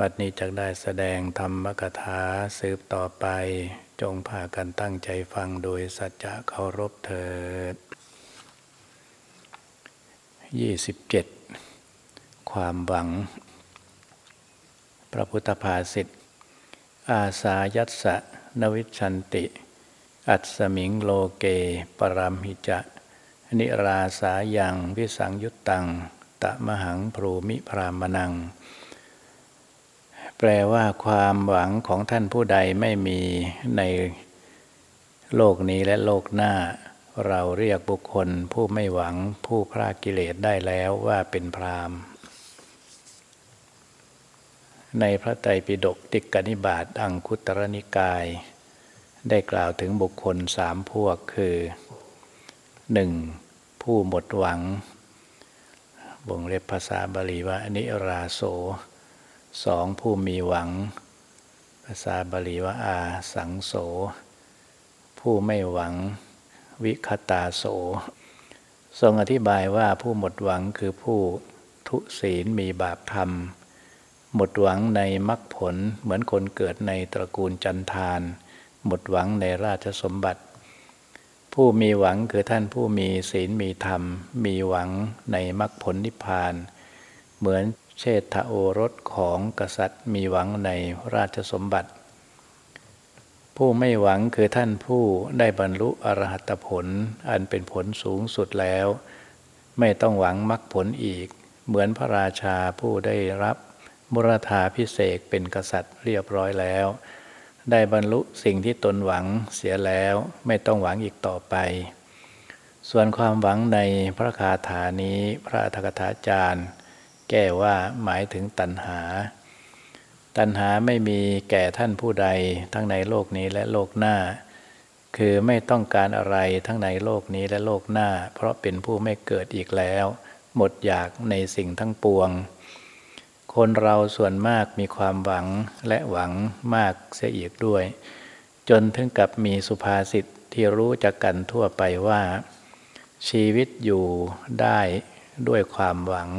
บัดนี้จักได้แสดงธรรมกถาสืบต่อไป จงพากันตั้งใจฟังโดยสัจจะเคารพเถิด 27 ความหวัง พระพุทธภาษิตอาสายัสะนวิชันติ อัตสมิงโลเก ปรมหิจะ นิราสายังวิสังยุตตัง ตะมหังพรูมิพรามนัง แปลว่าความหวังของท่านผู้ใดไม่มีในโลกนี้และโลกหน้า เราเรียกบุคคลผู้ไม่หวังผู้พรากิเลสได้แล้วว่าเป็นพรามในพระไตรปิฎกติกนิบาตอังคุตรนิกาย ได้กล่าวถึงบุคคลสามพวกคือ 1. ผู้หมดหวังบงเล็บภาษาบาลีว่าอนิราโส สองผู้มีหวัง ภาษาบาลีว่าอาสังโส ผู้ไม่หวังวิคตาโส ทรงอธิบายว่าผู้หมดหวังคือผู้ทุศีลมีบาปธรรม หมดหวังในมรรคผลเหมือนคนเกิดในตระกูลจันทาน หมดหวังในราชสมบัติ ผู้มีหวังคือท่านผู้มีศีลมีธรรม มีหวังในมรรคผลนิพพาน เหมือน เชษฐโอรสของกษัตริย์มีหวังในราชสมบัติ ผู้ไม่หวังคือท่านผู้ได้บรรลุอรหัตผลอันเป็นผลสูงสุดแล้ว ไม่ต้องหวังมรรคผลอีก เหมือนพระราชาผู้ได้รับมุรธาพิเศษเป็นกษัตริย์เรียบร้อยแล้ว ได้บรรลุสิ่งที่ตนหวังเสียแล้วไม่ต้องหวังอีกต่อไป ส่วนความหวังในพระคาถานี้พระธกถาจารย์ แก้ว่าหมายถึงตัณหา ตัณหาไม่มีแก่ท่านผู้ใดทั้งในโลกนี้และโลกหน้า คือไม่ต้องการอะไรทั้งในโลกนี้และโลกหน้า เพราะเป็นผู้ไม่เกิดอีกแล้ว หมดอยากในสิ่งทั้งปวง คนเราส่วนมากมีความหวังและหวังมากเสียอีกด้วย จนถึงกับมีสุภาษิตที่รู้จักกันทั่วไปว่า ชีวิตอยู่ได้ด้วยความหวัง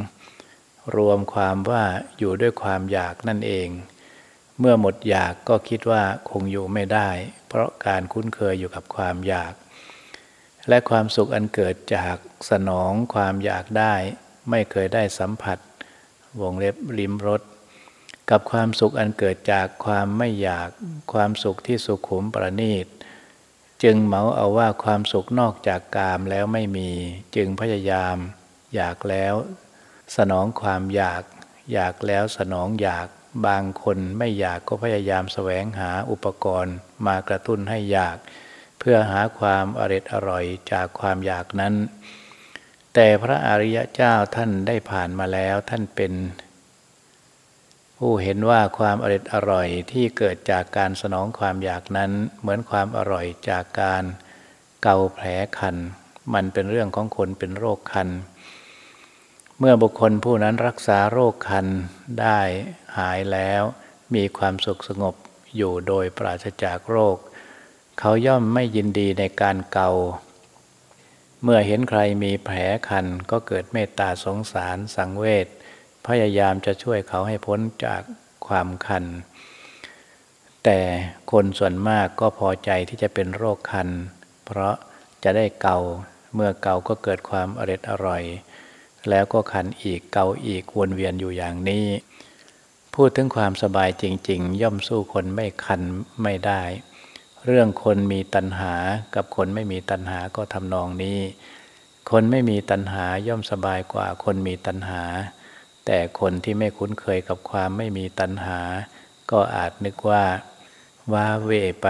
รวมความว่าอยู่ด้วยความอยากนั่นเอง เมื่อหมดอยากก็คิดว่าคงอยู่ไม่ได้ เพราะการคุ้นเคยอยู่กับความอยาก และความสุขอันเกิดจากสนองความอยากได้ ไม่เคยได้สัมผัส วงเล็บลิมรสกับความสุขอันเกิดจากความไม่อยาก ความสุขที่สุขุมประณีตจึงเหมาเอาว่าความสุขนอกจากกามแล้วไม่มี จึงพยายาม อยากแล้ว สนองความอยาก อยากแล้วสนองอยาก บางคนไม่อยากก็พยายามแสวงหาอุปกรณ์ มากระตุ้นให้อยาก เพื่อหาความอร็ดอร่อยจากความอยากนั้น แต่พระอริยเจ้าท่านได้ผ่านมาแล้วท่านเป็น ผู้เห็นว่าความอร็ดอร่อยที่เกิดจากการสนองความอยากนั้น เหมือนความอร่อยจากการเกาแผลคัน มันเป็นเรื่องของคนเป็นโรคคันเมื่อบุคคลผู้นั้นรักษาโรคคันได้หายแล้ว มีความสุขสงบอยู่โดยปราศจากโรค เขาย่อมไม่ยินดีในการเกา เมื่อเห็นใครมีแผลคันก็เกิดเมตตาสงสารสังเวชพยายามจะช่วยเขาให้พ้นจากความคัน แต่คนส่วนมากก็พอใจที่จะเป็นโรคคัน เพราะจะได้เกา เมื่อเกาก็เกิดความอร็ดอร่อย แล้วก็คันอีกเกาอีกวนเวียนอยู่อย่างนี้ พูดถึงความสบายจริง ๆ ย่อมสู้คนไม่คันไม่ได้ เรื่องคนมีตัณหากับคนไม่มีตัณหาก็ทำนองนี้ คนไม่มีตัณหาย่อมสบายกว่าคนมีตัณหา แต่คนที่ไม่คุ้นเคยกับความไม่มีตัณหา ก็อาจนึกว่าว่าเวไป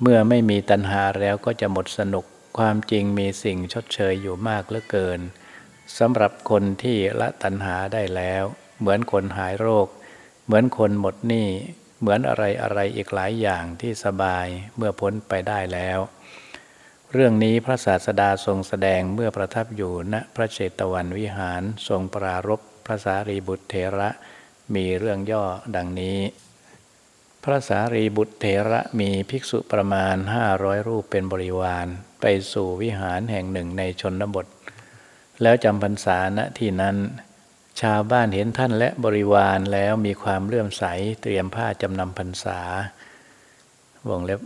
เมื่อไม่มีตัณหาแล้วก็จะหมดสนุกความจริงมีสิ่งชดเชยอยู่มากเหลือเกิน สำหรับคนที่ละตัณหาได้แล้ว เหมือนคนหายโรค เหมือนคนหมดหนี้เหมือนอะไรอะไรอีกหลายอย่างที่สบายเมื่อพ้นไปได้แล้ว เรื่องนี้พระศาสดาทรงแสดงเมื่อประทับอยู่ณพระเชตวันวิหารทรงปรารบพระสารีบุตรเถระ มีเรื่องย่อดังนี้ พระสารีบุตรเถระมีภิกษุประมาณห้าร้อยรูปเป็นบริวาร ไปสู่วิหารแห่งหนึ่งในชนบท แล้วจำพรรษาณที่นั้น ชาวบ้านเห็นท่านและบริวารแล้วมีความเลื่อมใสเตรียมผ้าจำนำพรรษาวงเล็บ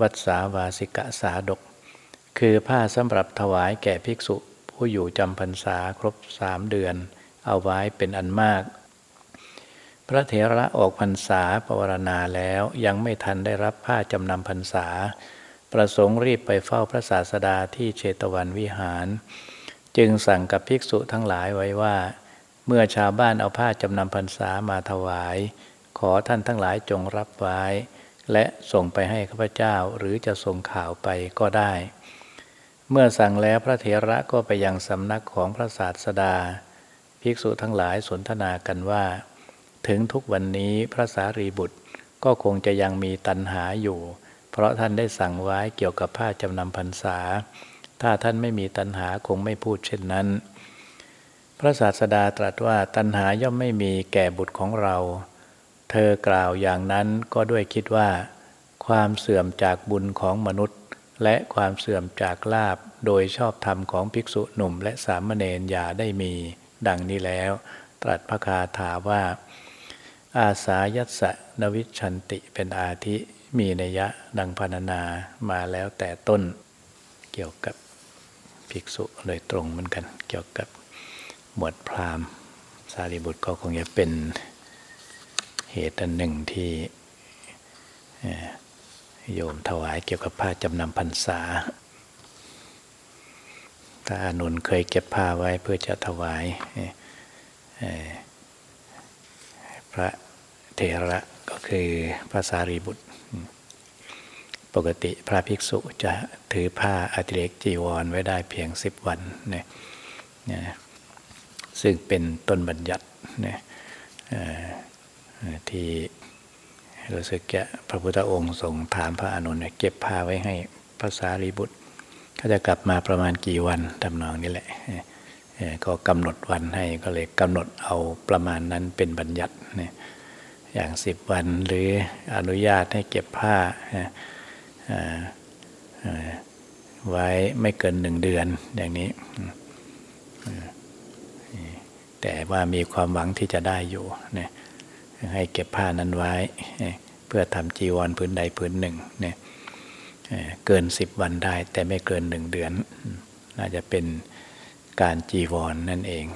วัดสาวาสิกะสาดก คือผ้าสำหรับถวายแก่ภิกษุผู้อยู่จำพรรษาครบสามเดือน เอาไว้เป็นอันมาก พระเถระออกพรรษาปวารณาแล้วยังไม่ทันได้รับผ้าจำนำพรรษา ประสงค์รีบไปเฝ้าพระศาสดาที่เชตวันวิหาร จึงสั่งกับภิกษุทั้งหลายไว้ว่า เมื่อชาวบ้านเอาผ้าจำนำพรรษามาถวาย ขอท่านทั้งหลายจงรับไว้ และส่งไปให้ข้าพเจ้าหรือจะส่งข่าวไปก็ได้ เมื่อสั่งแล้วพระเถระก็ไปยังสำนักของพระศาสดา ภิกษุทั้งหลายสนทนากันว่า ถึงทุกวันนี้พระสารีบุตรก็คงจะยังมีตัณหาอยู่ เพราะท่านได้สั่งไว้เกี่ยวกับผ้าจำนำพรรษา ถ้าท่านไม่มีตัณหาคงไม่พูดเช่นนั้น พระศาสดาตรัสว่าตัณหาย่อมไม่มีแก่บุตรของเรา เธอกล่าวอย่างนั้นก็ด้วยคิดว่า ความเสื่อมจากบุญของมนุษย์ และความเสื่อมจากลาบโดยชอบธรรมของภิกษุหนุ่มและสามเณรอย่าได้มี ดังนี้แล้ว ตรัสพระคาถาว่า อาสายัสะนวิชันติเป็นอาทิมีนัยยะดังพรรณนามาแล้วแต่ต้นเกี่ยวกับ ภิกษุโดยตรงเหมือนกัน เกี่ยวกับหมวดพราหมณ์สารีบุตรก็คงจะเป็นเหตุอันหนึ่งที่โยมถวายเกี่ยวกับผ้าจำนำพรรษาถ้าอนุนเคยเก็บผ้าไว้เพื่อจะถวายพระเถระก็คือพระสารีบุตร ปกติพระภิกษุจะถือผ้าอติเรกจีวรไว้ได้เพียงสิบวันเนี่ยนะซึ่งเป็นต้นบัญญัติเนี่ยที่รู้สึกจะพระพุทธองค์ทรงถามพระอนนท์เนี่ยเก็บผ้าไว้ให้พระสารีบุตรเขาจะกลับมาประมาณกี่วันทำนองนี้แหละก็กำหนดวันให้ก็เลยกำหนดเอาประมาณนั้นเป็นบัญญัติเนี่ยอย่างสิบวันหรืออนุญาตให้เก็บผ้า ไว้ไม่เกินหนึ่งเดือนอย่างนี้ แต่ว่ามีความหวังที่จะได้อยู่เนี่ยให้เก็บผ้านั้นไว้ เพื่อทำจีวรพื้นใดพื้นหนึ่งเนี่ยเกินสิบวันได้ แต่ไม่เกินหนึ่งเดือน น่าจะเป็นการจีวรนนั่นเอง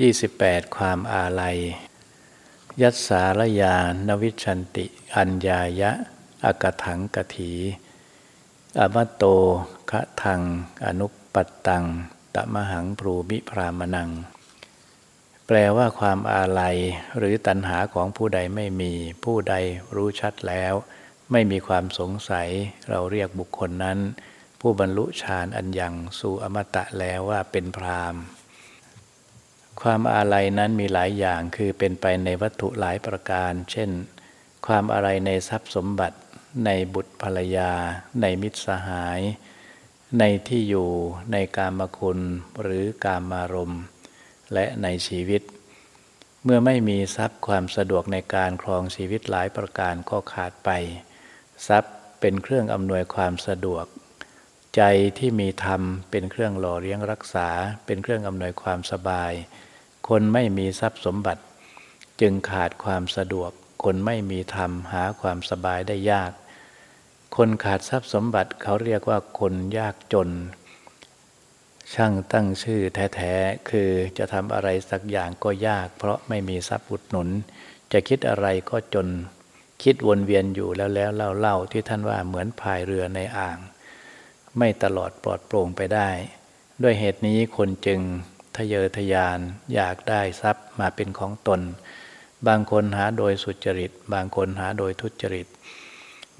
28 ความอาลัย ยัสสารยานวิชันติ อัญญายะอากถังกถีอมโตคะทัง อนุปปัตตัง ตมหังพรูมิพรามนัง แปลว่าความอาลัยหรือตัณหาของผู้ใดไม่มี ผู้ใดรู้ชัดแล้ว ไม่มีความสงสัย เราเรียกบุคคลนั้น ผู้บรรลุฌานอันยังสู่อมตะแล้วว่าเป็นพราม ความอาลัยนั้นมีหลายอย่างคือเป็นไปในวัตถุหลายประการ เช่น ความอาลัยในทรัพย์สมบัติ ในบุตรภรรยา ในมิตรสหาย ในที่อยู่ในกามคุณหรือกามารมณ์ และในชีวิต เมื่อไม่มีทรัพย์ความสะดวกในการครองชีวิตหลายประการก็ขาดไป ทรัพย์เป็นเครื่องอำนวยความสะดวก ใจที่มีธรรมเป็นเครื่องหล่อเลี้ยงรักษา เป็นเครื่องอำนวยความสบาย คนไม่มีทรัพย์สมบัติ จึงขาดความสะดวก คนไม่มีธรรมหาความสบายได้ยาก คนขาดทรัพย์สมบัติเขาเรียกว่าคนยากจน ช่างตั้งชื่อแท้ๆคือจะทำอะไรสักอย่างก็ยาก เพราะไม่มีทรัพย์อุดหนุน จะคิดอะไรก็จน คิดวนเวียนอยู่แล้วแล้วเล่าเล่าที่ท่านว่าเหมือนพายเรือในอ่าง ไม่ตลอดปลอดโปร่งไปได้ ด้วยเหตุนี้คนจึงทะเยอทะยานอยากได้ทรัพย์มาเป็นของตน บางคนหาโดยสุจริต บางคนหาโดยทุจริต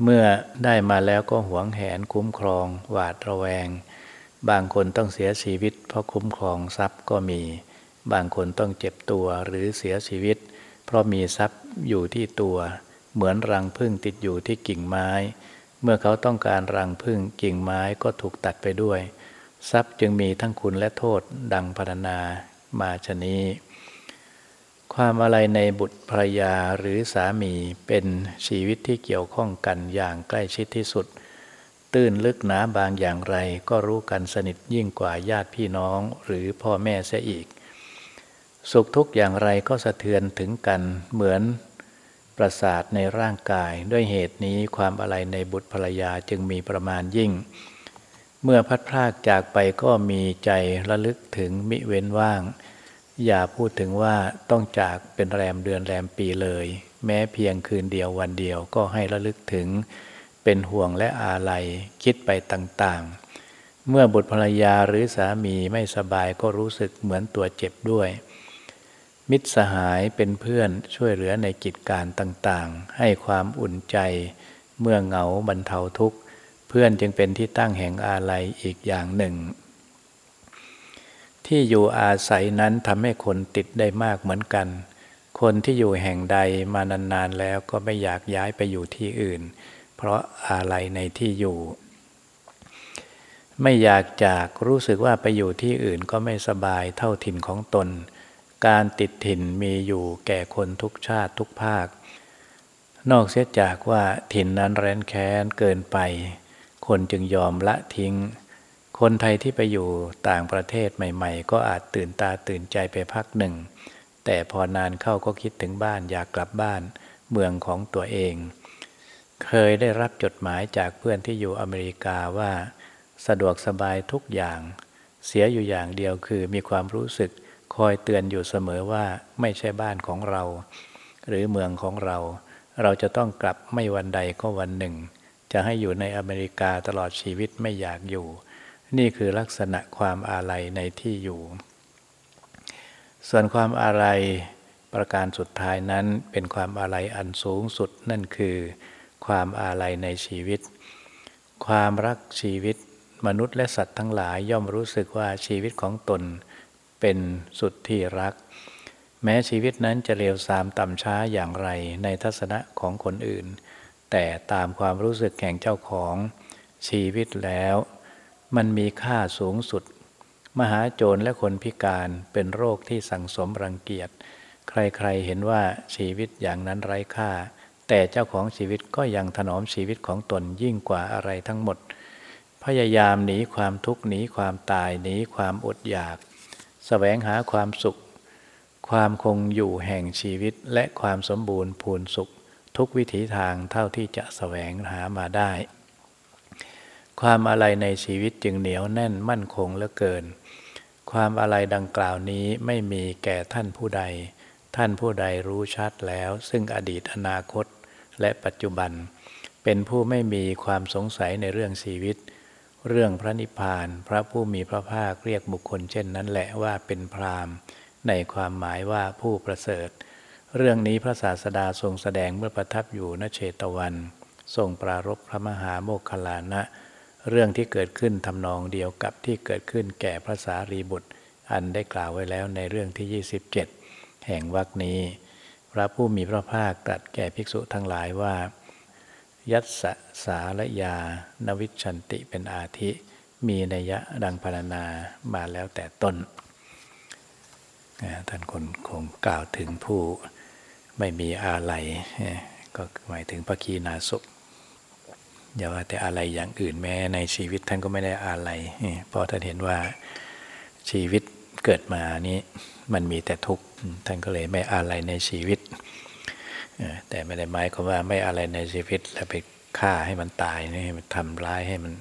เมื่อได้มาแล้วก็หวงแหนคุ้มครอง หวาดระแวง บางคนต้องเสียชีวิต เพราะคุ้มครองทรัพย์ก็มี บางคนต้องเจ็บตัวหรือเสียชีวิต เพราะมีทรัพย์อยู่ที่ตัว เหมือนรังพึ่งติดอยู่ที่กิ่งไม้ เมื่อเขาต้องการรังพึ่งกิ่งไม้ก็ถูกตัดไปด้วย ทรัพย์จึงมีทั้งคุณและโทษดังพรรณนามาชนี้ ความอะไรในบุตรภรรยาหรือสามีเป็นชีวิตที่เกี่ยวข้องกันอย่างใกล้ชิดที่สุด ตื้นลึกหนาบางอย่างไรก็รู้กันสนิทยิ่งกว่าญาติพี่น้องหรือพ่อแม่เสียอีก สุขทุกข์อย่างไรก็สะเทือนถึงกันเหมือน ประสาทในร่างกาย ด้วยเหตุนี้ความอะไรในบุตรภรรยาจึงมีประมาณยิ่ง เมื่อพัดพรากจากไปก็มีใจระลึกถึงมิเว้นว่าง อย่าพูดถึงว่าต้องจากเป็นแรมเดือนแรมปีเลย แม้เพียงคืนเดียววันเดียวก็ให้ระลึกถึง เป็นห่วงและอาลัยคิดไปต่างๆ เมื่อบุตรภรรยาหรือสามีไม่สบายก็รู้สึกเหมือนตัวเจ็บด้วย มิตรสหายเป็นเพื่อนช่วยเหลือในกิจการต่างๆ ให้ความอุ่นใจเมื่อเหงาบรรเทาทุกข์ เพื่อนจึงเป็นที่ตั้งแห่งอาลัยอีกอย่างหนึ่ง ที่อยู่อาศัยนั้นทำให้คนติดได้มากเหมือนกัน คนที่อยู่แห่งใดมานานๆแล้วก็ไม่อยากย้ายไปอยู่ที่อื่น เพราะอาลัยในที่อยู่ ไม่อยากจากรู้สึกว่าไปอยู่ที่อื่นก็ไม่สบายเท่าถิ่นของตน การติดถิ่นมีอยู่แก่คนทุกชาติทุกภาค นอกเสียจากว่าถิ่นนั้นแร้นแค้นเกินไป คนจึงยอมละทิ้ง คนไทยที่ไปอยู่ต่างประเทศใหม่ ๆ ก็อาจตื่นตาตื่นใจไปพักหนึ่ง แต่พอนานเข้าก็คิดถึงบ้านอยากกลับบ้านเมืองของตัวเอง เคยได้รับจดหมายจากเพื่อนที่อยู่อเมริกาว่า สะดวกสบายทุกอย่าง เสียอยู่อย่างเดียวคือมีความรู้สึก คอยเตือนอยู่เสมอว่าไม่ใช่บ้านของเรา หรือเมืองของเรา เราจะต้องกลับไม่วันใดก็วันหนึ่ง จะให้อยู่ในอเมริกาตลอดชีวิตไม่อยากอยู่ นี่คือลักษณะความอาลัยในที่อยู่ ส่วนความอาลัยประการสุดท้ายนั้นเป็นความอาลัยอันสูงสุดนั่นคือ ความอาลัยในชีวิต ความรักชีวิต มนุษย์และสัตว์ทั้งหลายย่อมรู้สึกว่าชีวิตของตน เป็นสุดที่รัก แม้ชีวิตนั้นจะเลวทรามต่ำช้าอย่างไรในทัศนะของคนอื่น แต่ตามความรู้สึกแห่งเจ้าของชีวิตแล้ว มันมีค่าสูงสุด มหาโจรและคนพิการเป็นโรคที่สังสมรังเกียจ ใครๆเห็นว่าชีวิตอย่างนั้นไร้ค่า แต่เจ้าของชีวิตก็ยังถนอมชีวิตของตนยิ่งกว่าอะไรทั้งหมดพยายามหนีความทุกข์หนีความตายหนีความอดอยาก แสวงหาความสุข ความคงอยู่แห่งชีวิตและความสมบูรณ์พูนสุข ทุกวิถีทางเท่าที่จะแสวงหามาได้ ความอะไรในชีวิตจึงเหนียวแน่นมั่นคงเหลือเกิน ความอะไรดังกล่าวนี้ไม่มีแก่ท่านผู้ใด ท่านผู้ใดรู้ชัดแล้ว ซึ่งอดีตอนาคตและปัจจุบัน เป็นผู้ไม่มีความสงสัยในเรื่องชีวิต เรื่องพระนิพพาน พระผู้มีพระภาคเรียกบุคคลเช่นนั้นแหละว่าเป็นพรามในความหมายว่าผู้ประเสริฐ เรื่องนี้พระศาสดาทรงแสดงเมื่อประทับอยู่ณเชตวัน ทรงปรารบพระมหาโมคคลานะ เรื่องที่เกิดขึ้นทำนองเดียวกับที่เกิดขึ้นแก่พระสารีบุตร อันได้กล่าวไว้แล้วในเรื่องที่ 27 แห่งวรรคนี้ พระผู้มีพระภาคตรัสแก่ภิกษุทั้งหลายว่า ยัตสสาละยานวิชันติเป็นอาทิ มีนัยยะดังพรรณนามาแล้วแต่ต้น ท่านคนคงกล่าวถึงผู้ไม่มีอาลัยก็หมายถึงพระคีนาศพอย่าว่าแต่อะไรอย่างอื่นแม้ในชีวิตท่านก็ไม่ได้อะไรเพราะท่านเห็นว่าชีวิตเกิดมานี้มันมีแต่ทุกข์ท่านก็เลยไม่อะไรในชีวิต แต่ไม่ได้หมายความว่าไม่อะไรในชีวิตแล้วไปฆ่าให้มันตายนี่ทำร้ายให้มัน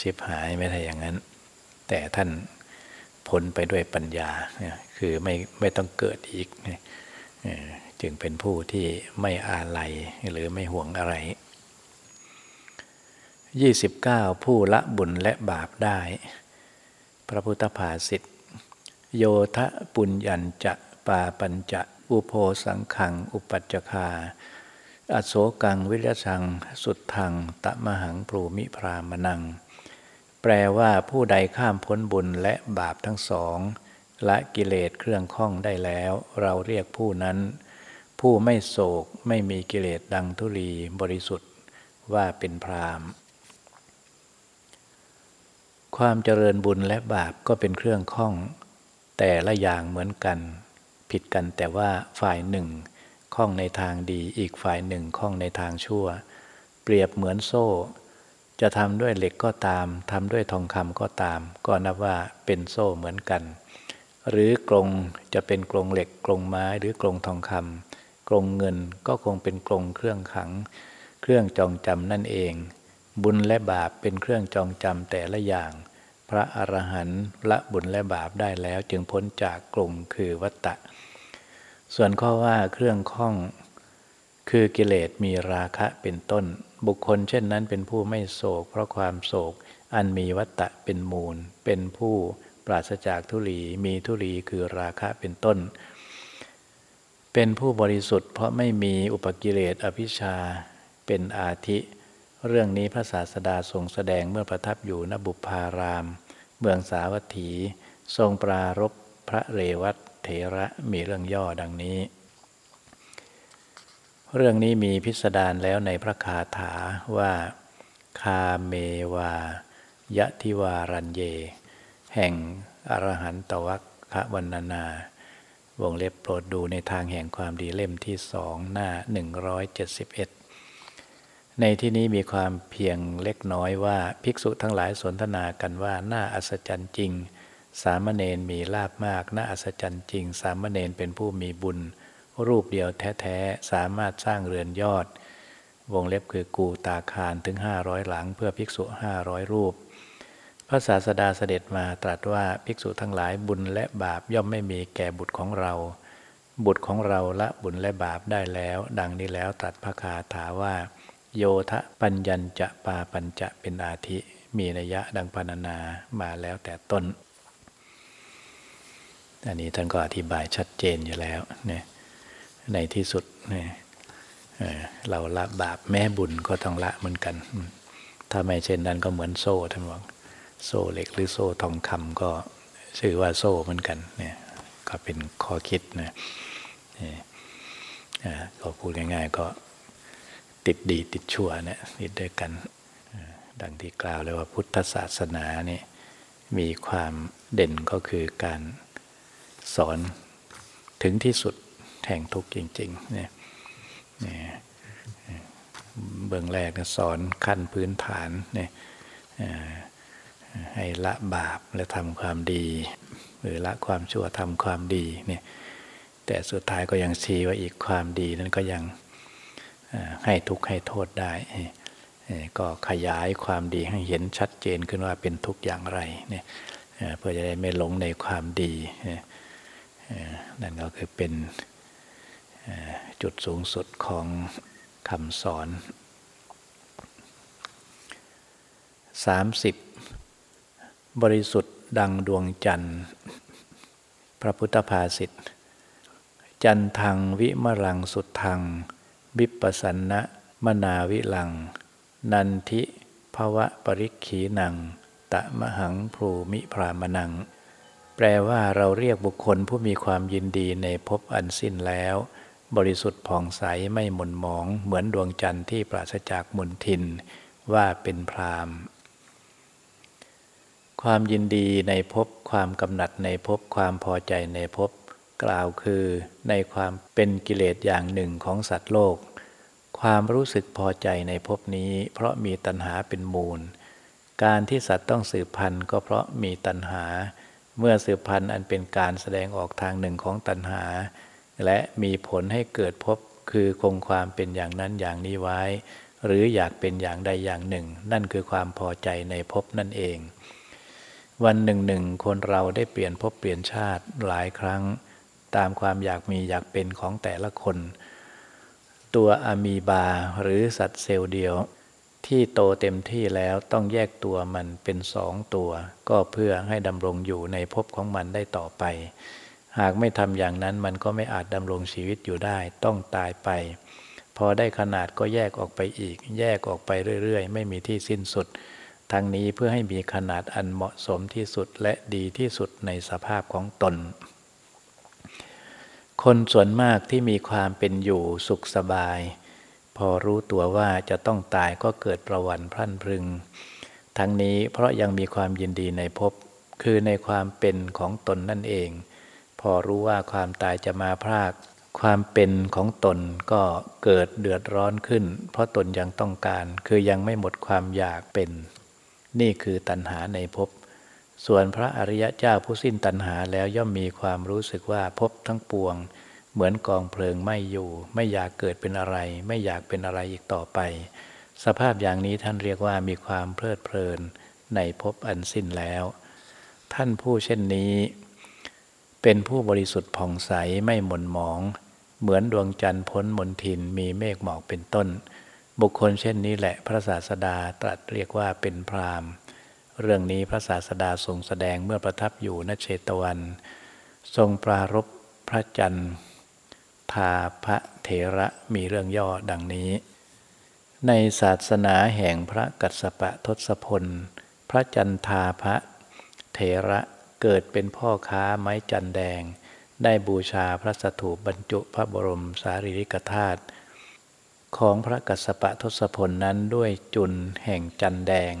ชิบหายไม่ใช่อย่างนั้น แต่ท่านพ้นไปด้วยปัญญาคือไม่ไม่ต้องเกิดอีกจึงเป็นผู้ที่ไม่อาลัยหรือไม่ห่วงอะไร 29 ผู้ละบุญและบาปได้ พระพุทธภาษิตโยทะปุญญัญจะปาปัญจะ อุโพสังขัง อุปัจจคา อโศกัง วิรชัง สุดทัง ตะมหังปรูมิพรามนัง แปลว่าผู้ใดข้ามพ้นบุญและบาปทั้งสองละกิเลสเครื่องข้องได้แล้ว เราเรียกผู้นั้น ผู้ไม่โศกไม่มีกิเลสดังทุลีบริสุทธิ์ว่าเป็นพรามความเจริญบุญและบาปก็เป็นเครื่องข้อง แต่ละอย่างเหมือนกัน ผิดกันแต่ว่าฝ่ายหนึ่งข้องในทางดีอีกฝ่ายหนึ่งข้องในทางชั่ว เปรียบเหมือนโซ่ จะทำด้วยเหล็กก็ตามทำด้วยทองคำก็ตาม ก็นับว่าเป็นโซ่เหมือนกัน หรือกรงจะเป็นกรงเหล็กกรงไม้หรือกรงทองคำกรงเงินก็คงเป็นกรงเครื่องขัง เครื่องจองจำนั่นเอง บุญและบาปเป็นเครื่องจองจำแต่ละอย่าง พระอรหันต์ละบุญและบาปได้แล้วจึงพ้นจากกลุ่มคือวัตตะ ส่วนข้อว่าเครื่องข้อง คือกิเลสมีราคะเป็นต้น บุคคลเช่นนั้นเป็นผู้ไม่โศก เพราะความโศก อันมีวัตตะเป็นมูล เป็นผู้ปราศจากทุลีมีทุลีคือราคะเป็นต้น เป็นผู้บริสุทธิ์เพราะไม่มีอุปกิเลสอภิชาเป็นอาทิ เรื่องนี้พระศาสดาทรงแสดงเมื่อประทับอยู่ณบุพาราม เมืองสาวัตถี ทรงปรารบพระเรวัต เถระมีเรื่องย่อดังนี้ เรื่องนี้มีพิสดารแล้วในพระคาถาว่า คาเมวายะทิวารันเย แห่งอรหันตวัคคะวันนานาวงเล็บโปรดดูในทางแห่งความดีเล่มที่สองหน้า 171 ในที่นี้มีความเพียงเล็กน้อยว่า ภิกษุทั้งหลายสนทนากันว่าน่าอัศจรรย์จริง สามเณรมีลาบมากน่าอัศจรรย์จริง สามเณรเป็นผู้มีบุญ รูปเดียวแท้ๆ สามารถสร้างเรือนยอด วงเล็บคือกูตาคารถึงห้าร้อยหลังเพื่อภิกษุห้าร้อยรูป พระศาสดาเสด็จมาตรัสว่าภิกษุทั้งหลายบุญและบาปย่อมไม่มีแก่บุตรของเรา บุตรของเราละบุญและบาปได้แล้ว ดังนี้แล้วตรัสพระคาถาว่า โยทะปัญญัญจะปาปัญจะเป็นอาทิ มีนัยยะดังพรรณนามาแล้วแต่ต้น อันนี้ท่านก็อธิบายชัดเจนอยู่แล้วนีในที่สุดเนี่เราละบาปแม้บุญก็ต้องละเหมือนกัน ถ้าไม่เช่นนั้นก็เหมือนโซ่ท่านบอกโซ่เหล็กหรือโซ่ทองคำก็ชื่อว่าโซ่เหมือนกันเนี่ยก็เป็นข้อคิดนะก็พูดง่ายๆก็ติดดีติดชั่วเนี่ยติดด้วยกัน ดังที่กล่าวเลยว่าพุทธศาสนาเนี่ยมีความเด่นก็คือการ สอนถึงที่สุดแห่งทุกข์จริงๆเนี่ยเบื้องแรกสอนขั้นพื้นฐานเนี่ยให้ละบาปและทำความดี หรือละความชั่วทำความดีเนี่ยแต่สุดท้ายก็ยังชี้ว่าอีกความดีนั้นก็ยังให้ทุกข์ให้โทษได้ ก็ขยายความดีให้เห็นชัดเจนขึ้นว่าเป็นทุกข์อย่างไรเนี่ยเพื่อจะได้ไม่หลงในความดี นั่นก็คือเป็นจุดสูงสุดของคำสอน 30 บริสุทธิ์ดังดวงจันทร์ พระพุทธภาษิต จันทังวิมรังสุดทังวิปสันนะมนาวิลัง นันทิภวะปริขีนัง ตะมหังพรูมิพรามนัง แปลว่าเราเรียกบุคคลผู้มีความยินดีในภพอันสิ้นแล้ว บริสุทธิ์ผ่องใสไม่หม่นหมอง เหมือนดวงจันทร์ที่ปราศจากมลทิน ว่าเป็นพรามความยินดีในภพความกำหนัดในภพความพอใจในภพกล่าวคือในความเป็นกิเลสอย่างหนึ่งของสัตว์โลก ความรู้สึกพอใจในภพนี้เพราะมีตัณหาเป็นมูล การที่สัตว์ต้องสืบพันธุ์ก็เพราะมีตัณหา เมื่อสืบพันธุ์อันเป็นการแสดงออกทางหนึ่งของตัณหา และมีผลให้เกิดพบคือคงความเป็นอย่างนั้นอย่างนี้ไว้ หรืออยากเป็นอย่างใดอย่างหนึ่ง นั่นคือความพอใจในภพนั่นเอง วันหนึ่งหนึ่งคนเราได้เปลี่ยนภพเปลี่ยนชาติหลายครั้ง ตามความอยากมีอยากเป็นของแต่ละคน ตัวอะมีบาหรือสัตว์เซลล์เดียว ที่โตเต็มที่แล้วต้องแยกตัวมันเป็นสองตัว ก็เพื่อให้ดำรงอยู่ในภพของมันได้ต่อไป หากไม่ทำอย่างนั้นมันก็ไม่อาจดำรงชีวิตอยู่ได้ ต้องตายไป พอได้ขนาดก็แยกออกไปอีก แยกออกไปเรื่อยๆ ไม่มีที่สิ้นสุด ทั้งนี้เพื่อให้มีขนาดอันเหมาะสมที่สุดและดีที่สุดในสภาพของตน คนส่วนมากที่มีความเป็นอยู่สุขสบาย พอรู้ตัวว่าจะต้องตายก็เกิดประวันพรั่นพรึง ทั้งนี้เพราะยังมีความยินดีในภพคือในความเป็นของตนนั่นเอง พอรู้ว่าความตายจะมาพราก ความเป็นของตนก็เกิดเดือดร้อนขึ้น เพราะตนยังต้องการ คือยังไม่หมดความอยากเป็น นี่คือตัณหาในภพส่วนพระอริยเจ้าผู้สิ้นตัณหาแล้วย่อมมีความรู้สึกว่าภพทั้งปวง เหมือนกองเพลิงไม่อยู่ ไม่อยากเกิดเป็นอะไร ไม่อยากเป็นอะไรอีกต่อไป สภาพอย่างนี้ท่านเรียกว่ามีความเพลิดเพลินในภพอันสิ้นแล้ว ท่านผู้เช่นนี้ เป็นผู้บริสุทธิ์ผ่องใสไม่หม่นหมอง เหมือนดวงจันทร์พ้นมนทินมีเมฆหมอกเป็นต้น บุคคลเช่นนี้แหละพระศาสดาตรัสเรียกว่าเป็นพรามเรื่องนี้พระศาสดาทรงแสดงเมื่อประทับอยู่ณเชตวัน ทรงปรารบพระจันทร์ ทาพระเถระมีเรื่องย่อดังนี้ ในศาสนาแห่งพระกัสสปะทศพล พระจันทาพระเถระเกิดเป็นพ่อค้าไม้จันแดง ได้บูชาพระสถูปบรรจุพระบรมสารีริกธาตุของพระกัสสปะทศพลนั้นด้วยจุนแห่งจันแดง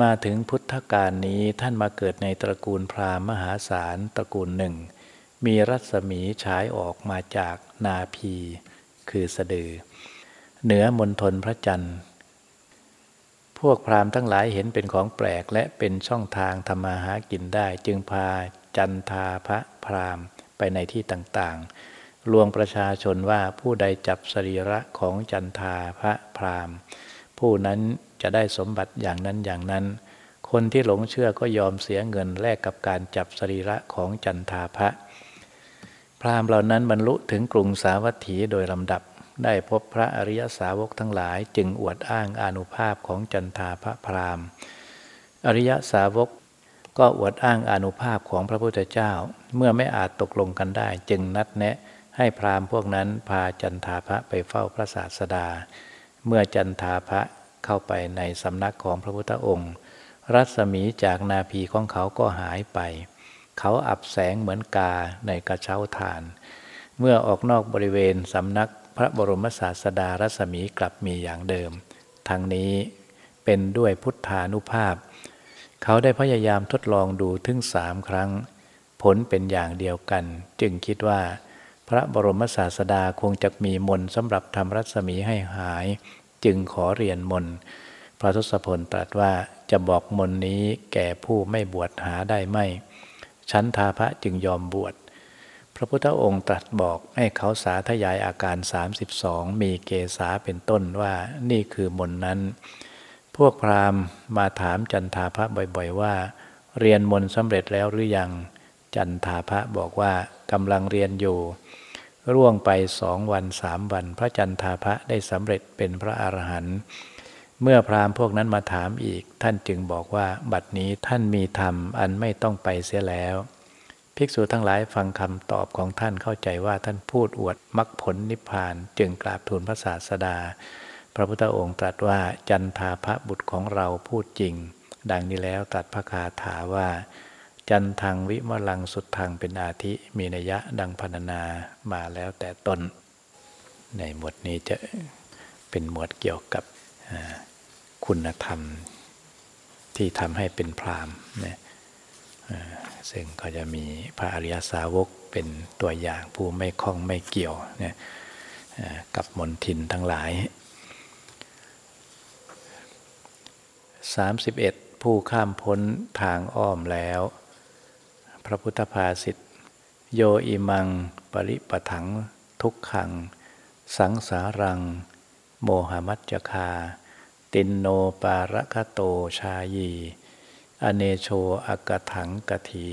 มาถึงพุทธกาลนี้ท่านมาเกิดในตระกูลพราหมณ์มหาศาลตระกูลหนึ่ง มีรัศมีฉายออกมาจากนาพี คือสะดือ เหนือมณฑลพระจันทร์ พวกพราหมณ์ทั้งหลายเห็นเป็นของแปลกและเป็นช่องทางทำมาหากินได้ จึงพาจันทาพระพราหมณ์ไปในที่ต่างๆ ลวงประชาชนว่าผู้ใดจับสรีระของจันทาพระพราหมณ์ ผู้นั้นจะได้สมบัติอย่างนั้นอย่างนั้น คนที่หลงเชื่อก็ยอมเสียเงินแลกกับการจับสรีระของจันทาพระ พราหมณ์เหล่านั้นบรรลุถึงกรุงสาวัตถีโดยลำดับ ได้พบพระอริยสาวกทั้งหลาย จึงอวดอ้างอนุภาพของจันทาพระพราหม์อริยสาวกก็อวดอ้างอนุภาพของพระพุทธเจ้า เมื่อไม่อาจตกลงกันได้ จึงนัดแนะให้พราหมณ์พวกนั้นพาจันทาพระไปเฝ้าพระศาสดา เมื่อจันทาพระเข้าไปในสำนักของพระพุทธองค์ รัศมีจากนาภีของเขาก็หายไป เขาอับแสงเหมือนกาในกระเช้าทาน เมื่อออกนอกบริเวณสำนักพระบรมศาสดารัศมีกลับมีอย่างเดิม ทั้งนี้เป็นด้วยพุทธานุภาพ เขาได้พยายามทดลองดูถึงสามครั้ง ผลเป็นอย่างเดียวกัน จึงคิดว่า พระบรมศาสดาคงจะมีมนสำหรับทำรัศมีให้หาย จึงขอเรียนมนพระทศพลตรัสว่าจะบอกมนนี้แก่ผู้ไม่บวชหาได้ไม่ ชั้นทาพระจึงยอมบวช พระพุทธองค์ตรัสบอกให้เขาสาธยายอาการ 32 มีเกษาเป็นต้นว่านี่คือมนนั้น พวกพราหมณ์มาถามจันทาพระบ่อยๆว่า เรียนมนสำเร็จแล้วหรือยัง จันทาพระบอกว่ากำลังเรียนอยู่ร่วงไปสองวันสามวัน พระจันทาพระได้สำเร็จเป็นพระอรหันต์ เมื่อพราหมณ์พวกนั้นมาถามอีก ท่านจึงบอกว่าบัดนี้ท่านมีธรรมอันไม่ต้องไปเสียแล้ว ภิกษุทั้งหลายฟังคำตอบของท่านเข้าใจว่าท่านพูดอวดมรรคผลนิพพาน จึงกราบทูลพระศาสดา พระพุทธองค์ตรัสว่าจันทาพระบุตรของเราพูดจริง ดังนี้แล้วตรัสพระคาถาว่า จันทังวิมลังสุดทางเป็นอาทิมีนัยะดังพรรณนามาแล้วแต่ตนในหมวดนี้จะเป็นหมวดเกี่ยวกับ คุณธรรมที่ทำให้เป็นพรามนะซึ่งก็จะมีพระอริยสาวกเป็นตัวอย่างผู้ไม่คล้องไม่เกี่ยวเนี่ยกับมนทินทั้งหลาย 31 ผู้ข้ามพ้นทางอ้อมแล้ว พระพุทธภาษิตโยอิมัง ปริปถัง ทุกขัง สังสารัง โมหมัจจคา ตินโนปาระคโตชายี อเนโชอกถังกถี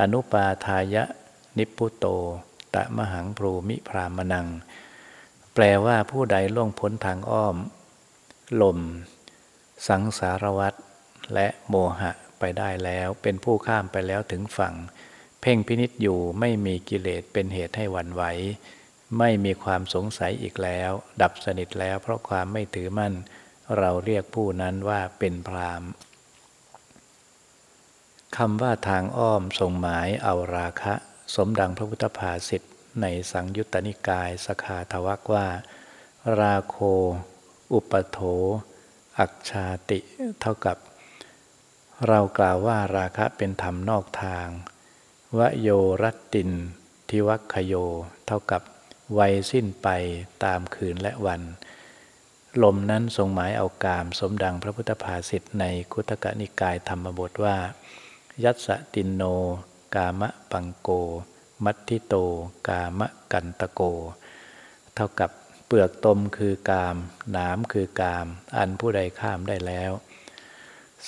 อนุปาทายะนิพุโต ตะมหังพรูมิพรามนัง แปลว่าผู้ใดล่วงพ้นทางอ้อม ลม สังสารวัตและโมหะไปได้แล้ว เป็นผู้ข้ามไปแล้วถึงฝั่ง เพ่งพินิษอยู่ไม่มีกิเลสเป็นเหตุให้หวั่นไหว ไม่มีความสงสัยอีกแล้ว ดับสนิทแล้วเพราะความไม่ถือมั่น เราเรียกผู้นั้นว่าเป็นพรามคำว่าทางอ้อมทรงหมายเอาราคะ สมดังพระพุทธภาษิตในสังยุตตนิกายสคาทวักว่า ราโค อุปโถ อักชาติ เท่ากับ เรากล่าวว่าราคะเป็นธรรมนอกทาง วโยรัตติน ทิวัคโย เท่ากับวัยสิ้นไปตามคืนและวัน ลมนั้นทรงหมายเอากาม สมดังพระพุทธภาษิตในคุตกนิกายธรรมบทว่า ยัตสตินโน กามะปังโก มัตทิโต กามะกันตะโก เท่ากับเปลือกตมคือกาม หนามคือกาม อันผู้ใดข้ามได้แล้ว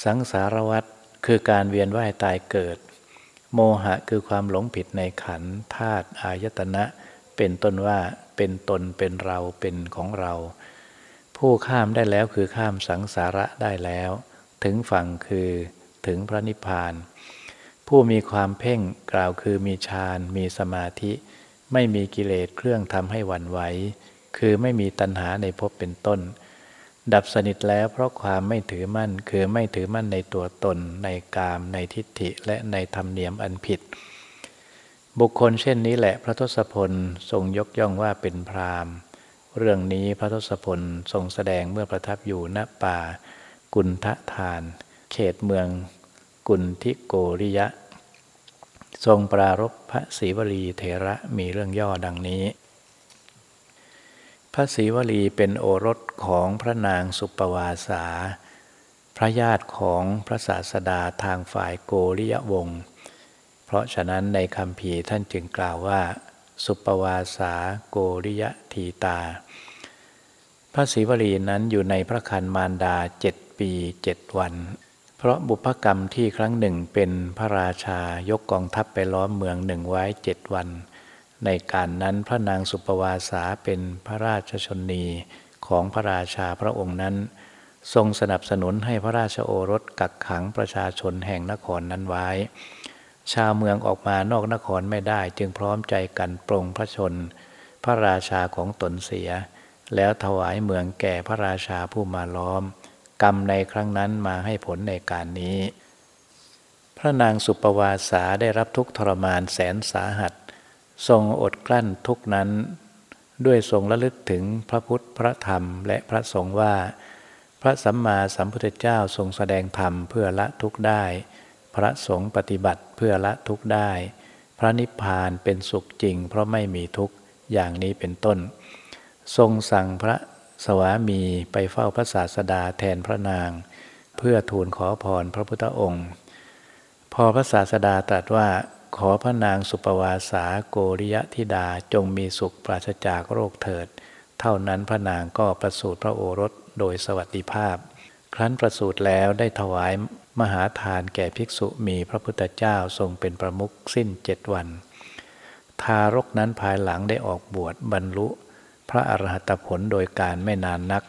สังสารวัตคือการเวียนว่ายตายเกิด โมหะคือความหลงผิดในขันธาตุอายตนะ เป็นต้นว่าเป็นตนเป็นเราเป็นของเรา ผู้ข้ามได้แล้วคือข้ามสังสาระได้แล้ว ถึงฝั่งคือถึงพระนิพพาน ผู้มีความเพ่งกล่าวคือมีฌานมีสมาธิ ไม่มีกิเลสเครื่องทำให้หวั่นไหวคือไม่มีตัณหาในภพเป็นต้น ดับสนิทแล้วเพราะความไม่ถือมั่นคือไม่ถือมั่นในตัวตน ในกาม ในทิฏฐิและในธรรมเนียมอันผิด บุคคลเช่นนี้แหละพระทศพลทรงยกย่องว่าเป็นพราหมณ์ เรื่องนี้พระทศพลทรงแสดงเมื่อประทับอยู่ณป่า กุนทะทาน เขตเมืองกุนทิโกริยะ ทรงปรารบพระศรีวลีเถระมีเรื่องย่อดังนี้ พระศรีวลีเป็นโอรสของพระนางสุปวาสา พระญาติของพระศาสดาทางฝ่ายโกริยวงศ์ เพราะฉะนั้นในคำพีท่านจึงกล่าวว่า สุปวาสาโกริยทีตา พระศรีวลีนั้นอยู่ในพระคันมารดาเจ็ดปีเจ็ดวัน เพราะบุพกรรมที่ครั้งหนึ่งเป็นพระราชายกกองทัพไปล้อมเมืองหนึ่งไว้เจ็ดวัน ในการนั้นพระนางสุปวาสาเป็นพระราชชนีของพระราชาพระองค์นั้น ทรงสนับสนุนให้พระราชโอรสกักขังประชาชนแห่งนครนั้นไว้ ชาวเมืองออกมานอกนครไม่ได้ จึงพร้อมใจกันปรงพระชน พระราชาของตนเสีย แล้วถวายเมืองแก่พระราชาผู้มาล้อม กรรมในครั้งนั้นมาให้ผลในการนี้ พระนางสุปวาสาได้รับทุกทรมานแสนสาหัส ทรงอดกลั้นทุกนั้น ด้วยทรงระลึกถึงพระพุทธพระธรรมและพระสงฆ์ว่า พระสัมมาสัมพุทธเจ้าทรงแสดงธรรมเพื่อละทุกได้ พระสงฆ์ปฏิบัติเพื่อละทุกข์ได้ พระนิพพานเป็นสุขจริง เพราะไม่มีทุกข์อย่างนี้เป็นต้น ทรงสั่งพระสวามีไปเฝ้าพระศาสดาแทนพระนาง เพื่อทูลขอพรพระพุทธองค์ พอพระศาสดาตรัสว่าขอพระนางสุปวาสาโกริยธิดาจงมีสุขปราศจากโรคเถิด เท่านั้นพระนางก็ประสูติพระโอรสโดยสวัสดิภาพ ครั้นประสูติแล้วได้ถวาย มหาทานแก่ภิกษุมีพระพุทธเจ้าทรงเป็นประมุขสิ้นเจ็ดวัน ทารกนั้นภายหลังได้ออกบวชบรรลุ พระอรหัตผลโดยการไม่นานนัก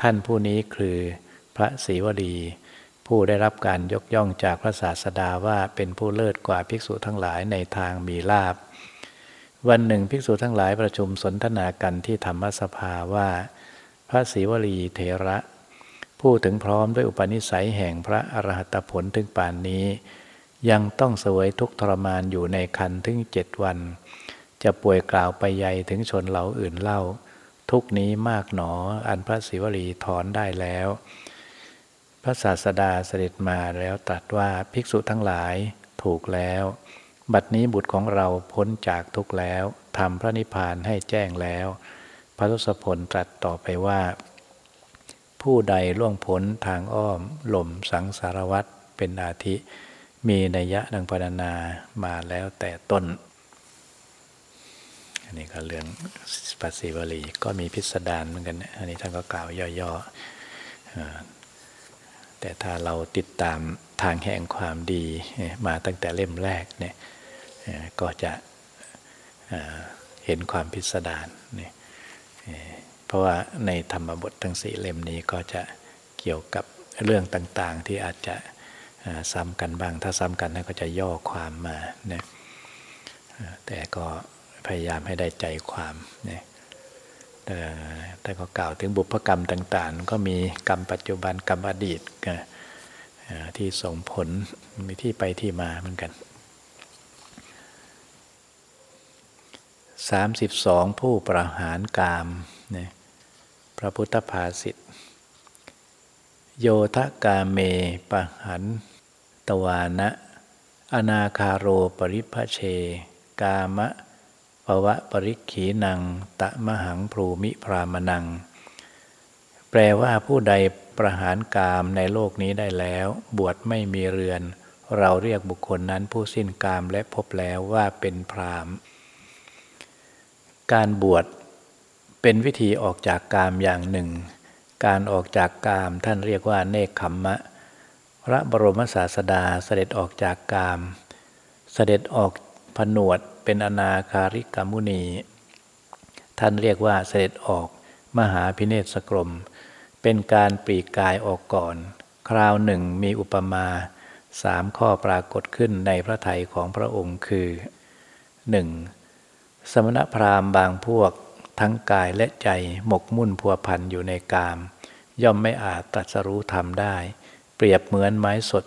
ท่านผู้นี้คือพระศรีวดีผู้ได้รับการยกย่องจากพระศาสดาว่าเป็นผู้เลิศกว่าภิกษุทั้งหลายในทางมีลาบ วันหนึ่งภิกษุทั้งหลายประชุมสนทนากันที่ธรรมสภาว่า พระศรีวลีเถระ ผู้ถึงพร้อมด้วยอุปนิสัยแห่งพระอรหัตผลถึงป่านนี้ ยังต้องเสวยทุกทรมานอยู่ในคันถึงเจ็ดวัน จะป่วยกล่าวไปใหญ่ถึงชนเหล่าอื่นเล่า ทุกนี้มากหนออันพระศิวลีถอนได้แล้ว พระศาสดาเสด็จมาแล้วตรัสว่าภิกษุทั้งหลายถูกแล้ว บัดนี้บุตรของเราพ้นจากทุกแล้วทำพระนิพพานให้แจ้งแล้ว พระทศพลตรัสต่อไปว่า ผู้ใดล่วงพ้นทางอ้อมหล่มสังสารวัตรเป็นอาทิ มีนัยยะดังพรรณนามาแล้วแต่ต้น อันนี้ก็เรื่องปัสสีวลีก็มีพิสดารเหมือนกัน อันนี้ท่านก็กล่าวย่อๆ แต่ถ้าเราติดตามทางแห่งความดีมาตั้งแต่เล่มแรกเนี่ยก็จะเห็นความพิสดารเนี่ย เพราะว่าในธรรมบททั้งสี่เล่มนี้ก็จะเกี่ยวกับเรื่องต่างๆ ที่อาจจะซ้ำกันบ้าง ถ้าซ้ำกันนั่นก็จะย่อความมาเนี่ยแต่ก็พยายามให้ได้ใจความเนี่ยแต่ก็กล่าวถึงบุพกรรมต่างๆ ก็มีกรรมปัจจุบันกรรมอดีตที่ส่งผลมีที่ไปที่มาเหมือนกัน 32 ผู้ประหารกามเนี่ย ระพุทธภาษิตโยทะกาเมปะหัน ตวานะ อนาคาโรปริภเช กามะภวะปริขีนัง ตะมหังพรูมิพรามนัง แปลว่าผู้ใดประหารกามในโลกนี้ได้แล้ว บวชไม่มีเรือน เราเรียกบุคคลนั้นผู้สิ้นกามและพบแล้วว่าเป็นพรามการบวช เป็นวิธีออกจากกามอย่างหนึ่ง การออกจากกามท่านเรียกว่าเนคขมมะ พระบรมศาสดาเสด็จออกจากกาม เสด็จออกผนวดเป็นอนาคาริกามุนี ท่านเรียกว่าเสด็จออกมหาพิเนศกรม เป็นการปลีกกายออกก่อน คราวหนึ่งมีอุปมาสามข้อปรากฏขึ้นในพระไถยของพระองค์คือ 1. สมณพราหมณ์บางพวก ทั้งกายและใจหมกมุ่นพัวพันอยู่ในกาม ย่อมไม่อาจตรัสรู้ธรรมได้ เปรียบเหมือนไม้สด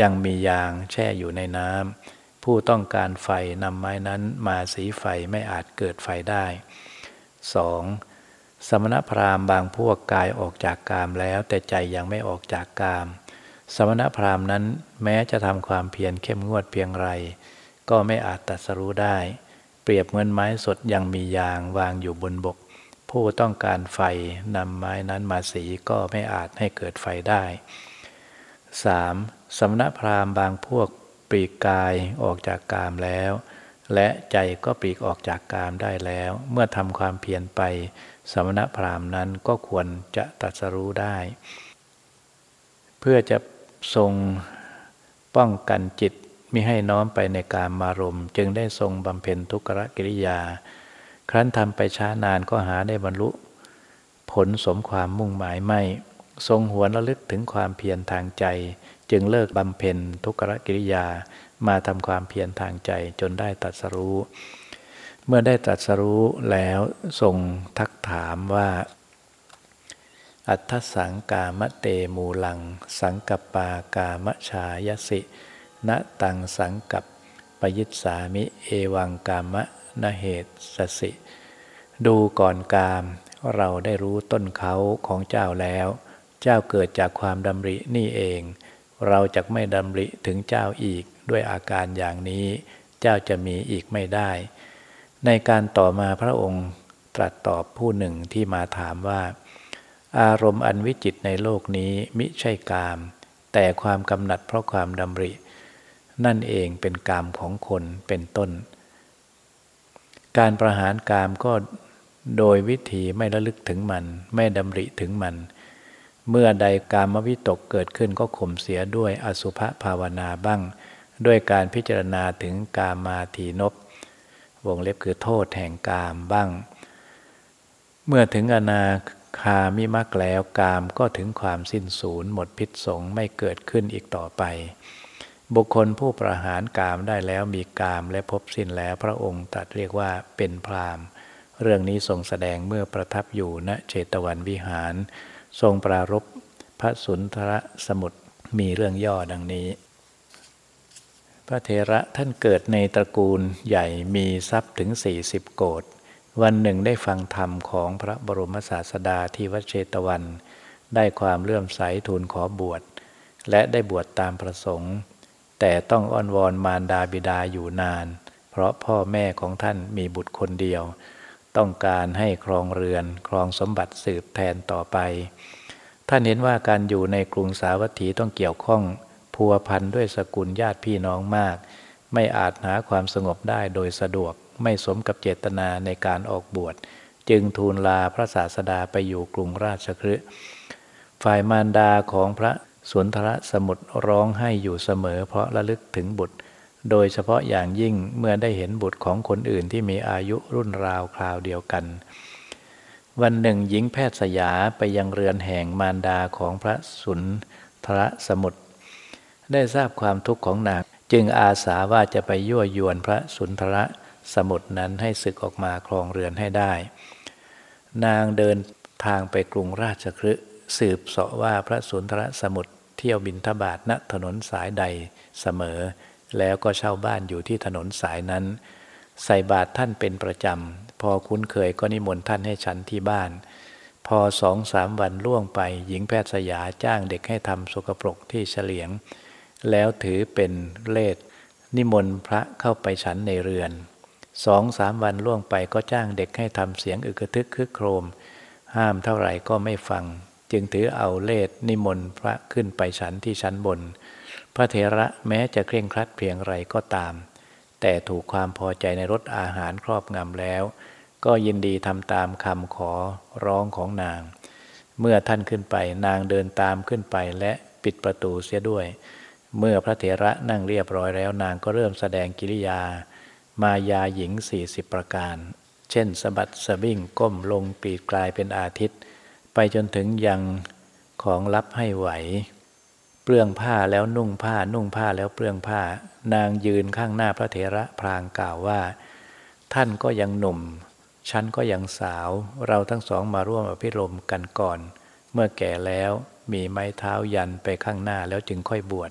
ยังมียางแช่อยู่ในน้ำผู้ต้องการไฟนำไม้นั้นมาสีไฟไม่อาจเกิดไฟได้ 2. สมณพราหมณ์บางพวกกายออกจากกามแล้วแต่ใจยังไม่ออกจากกาม สมณพราหมณ์นั้นแม้จะทำความเพียรเข้มงวดเพียงไร ก็ไม่อาจตรัสรู้ได้ เปรียบเหมือนไม้สดยังมียางวางอยู่บนบก ผู้ต้องการไฟนำไม้นั้นมาสีก็ไม่อาจให้เกิดไฟได้ 3. สมณพราหมณ์บางพวกปลีกกายออกจากกามแล้ว และใจก็ปลีกออกจากกามได้แล้ว เมื่อทำความเพียรไป สมณพราหมณ์นั้นก็ควรจะตัดสรู้ได้ เพื่อจะทรงป้องกันจิต มิให้น้อมไปในการมารมจึงได้ทรงบำเพ็ญทุกรกิริยา ครั้นทำไปช้านานก็หาได้บรรลุ ผลสมความมุ่งหมายไม่ ทรงหวนระลึกถึงความเพียรทางใจ จึงเลิกบำเพ็ญทุกรกิริยามาทำความเพียรทางใจจนได้ตัดสรู้ เมื่อได้ตรัสรู้แล้วทรงทักถามว่า อัทธสังกามะเตมูลัง สังกปากามชายสิ ณตังสังกับปยิตสามิเอวังกามะนเหตุสสิ ดูก่อนกาม เราได้รู้ต้นเขาของเจ้าแล้ว เจ้าเกิดจากความดำรินี่เอง เราจะไม่ดำริถึงเจ้าอีกด้วยอาการอย่างนี้ เจ้าจะมีอีกไม่ได้ ในการต่อมาพระองค์ตรัสตอบผู้หนึ่งที่มาถามว่า อารมณ์อันวิจิตในโลกนี้มิใช่กาม แต่ความกำหนัดเพราะความดำริ นั่นเองเป็นกามของคนเป็นต้น การประหารกามก็โดยวิธีไม่ระลึกถึงมัน ไม่ดำริถึงมัน เมื่อใดกามวิตกเกิดขึ้นก็ข่มเสียด้วยอสุภภาวนาบ้าง ด้วยการพิจารณาถึงกามาทีนบวงเล็บคือโทษแห่งกามบ้าง เมื่อถึงอนาคามิมักแล้วกามก็ถึงความสิ้นสูญหมดพิษสงไม่เกิดขึ้นอีกต่อไป บุคคลผู้ประหารกามได้แล้วมีกามและพบสิ้นแล้วพระองค์ตรัสเรียกว่าเป็นพรามเรื่องนี้ทรงแสดงเมื่อประทับอยู่ณเชตวันวิหาร ทรงปรารบพระสุนทรสมุทรมีเรื่องย่อดังนี้ พระเทระท่านเกิดในตระกูลใหญ่มีทรัพย์ถึง 40 โกดวันหนึ่งได้ฟังธรรมของพระบรมศาสดาที่วัดเชตวัน ได้ความเลื่อมใสทูลขอบวช และได้บวชตามประสงค์ แต่ต้องอ้อนวอนมารดาบิดาอยู่นาน เพราะพ่อแม่ของท่านมีบุตรคนเดียว ต้องการให้ครองเรือนครองสมบัติสืบแทนต่อไป ท่านเห็นว่าการอยู่ในกรุงสาวัตถีต้องเกี่ยวข้องพัวพันด้วยสกุลญาติพี่น้องมาก ไม่อาจหาความสงบได้โดยสะดวกไม่สมกับเจตนาในการออกบวช จึงทูลลาพระศาสดาไปอยู่กรุงราชคฤห์ฝ่ายมารดาของพระ สุนทรสมุทรร้องให้อยู่เสมอ เพราะระลึกถึงบุตร โดยเฉพาะอย่างยิ่งเมื่อได้เห็นบุตรของคนอื่นที่มีอายุรุ่นราวคราวเดียวกัน วันหนึ่งหญิงแพทย์สยาไปยังเรือนแห่งมารดาของพระสุนทรสมุทรได้ทราบความทุกข์ของนางจึงอาสาว่าจะไปยั่วยวนพระสุนทรสมุทรนั้นให้ศึกออกมาครองเรือนให้ได้ นางเดินทางไปกรุงราชคฤห์สืบเสาะว่าพระสุนทรสมุทร เที่ยวบินทบาทณถนนสายใดเสมอ แล้วก็เช่าบ้านอยู่ที่ถนนสายนั้น ใส่บาตรท่านเป็นประจำ พอคุ้นเคยก็นิมนต์ท่านให้ฉันที่บ้าน พอสองสามวันล่วงไป หญิงแพทย์สยาจ้างเด็กให้ทำสกปรกที่เฉลียง แล้วถือเป็นเลสนิมนต์พระเข้าไปฉันในเรือนสองสามวันล่วงไปก็จ้างเด็กให้ทำเสียงอึกทึกคึกโครม ห้ามเท่าไหร่ก็ไม่ฟัง จึงถือเอาเลสนิมนต์พระขึ้นไปฉันที่ชั้นบน พระเถระแม้จะเคร่งครัดเพียงไรก็ตาม แต่ถูกความพอใจในรสอาหารครอบงำแล้ว ก็ยินดีทำตามคำขอร้องของนาง เมื่อท่านขึ้นไปนางเดินตามขึ้นไปและปิดประตูเสียด้วย เมื่อพระเถระนั่งเรียบร้อยแล้วนางก็เริ่มแสดงกิริยา มายาหญิง 40 ประการ เช่นสะบัดสะบิ้งก้มลงปีดกลายเป็นอาทิตย์ ไปจนถึงยังของลับให้ไหว เปลืองผ้าแล้วนุ่งผ้านุ่งผ้าแล้วเปลืองผ้า นางยืนข้างหน้าพระเถระพลางกล่าวว่า ท่านก็ยังหนุ่ม ฉันก็ยังสาว เราทั้งสองมาร่วมอภิรมย์กันก่อน เมื่อแก่แล้วมีไม้เท้ายันไปข้างหน้าแล้วจึงค่อยบวช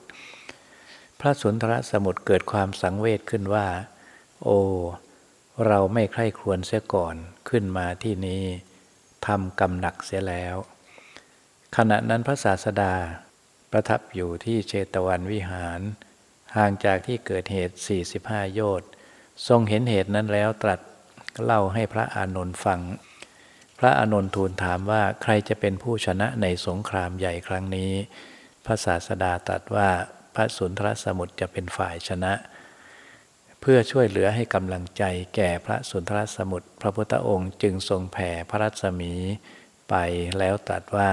พระสุนทรสมุทรเกิดความสังเวชขึ้นว่า โอ้ เราไม่ใคร่ควญเสียก่อนขึ้นมาที่นี้ ทำกำหนักเสียแล้ว ขณะนั้นพระศาสดาประทับอยู่ที่เชตวันวิหาร ห่างจากที่เกิดเหตุ 45 โยชน์ ทรงเห็นเหตุนั้นแล้วตรัสเล่าให้พระอานนท์ฟัง พระอานนท์ทูลถามว่าใครจะเป็นผู้ชนะในสงครามใหญ่ครั้งนี้ พระศาสดาตรัสว่าพระสุนทรสมุทรจะเป็นฝ่ายชนะเเพื่อช่วยเหลือให้กำลังใจแก่พระสุนทรสมุทรพระพุทธองค์จึงทรงแผ่พระรัศมีไปแล้วตรัสว่า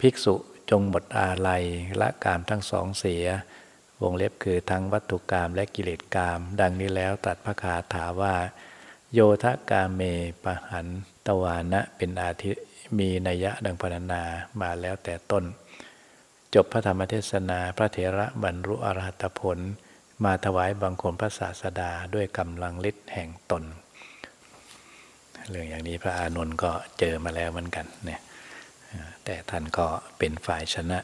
ภิกษุจงหมดอาลัยละกามทั้งสองเสียวงเล็บคือทั้งวัตถุกรรมและกิเลสกรรมดังนี้แล้วตรัสพระคาถาว่า โยทะกาเมปะหันตวานะเป็นอาทิมีนัยยะดังพรรณนามาแล้วแต่ต้น จบพระธรรมเทศนาพระเถระบรรลุอรหัตผล มาถวายบังคมพระศาสดาด้วยกำลังฤทธิ์แห่งตน เรื่องอย่างนี้พระอานนท์ก็เจอมาแล้วเหมือนกันเนี่ยแต่ท่านก็เป็นฝ่ายชนะ